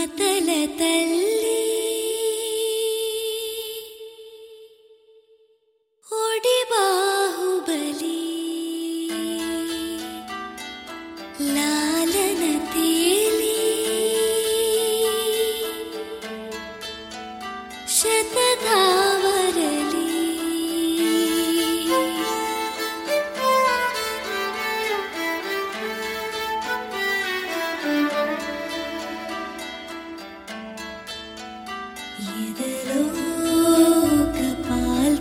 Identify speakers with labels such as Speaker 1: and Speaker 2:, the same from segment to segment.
Speaker 1: ल
Speaker 2: फोडे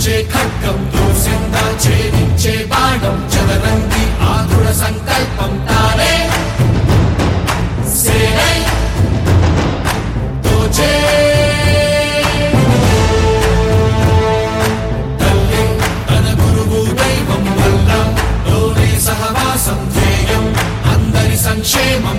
Speaker 2: దూర్చే ఖడ్గం దూసిందా ఛేదించే బాణం చదరంగి ఆతుర సంకల్పం తానే. సేనై తోచే. సంక్షేమం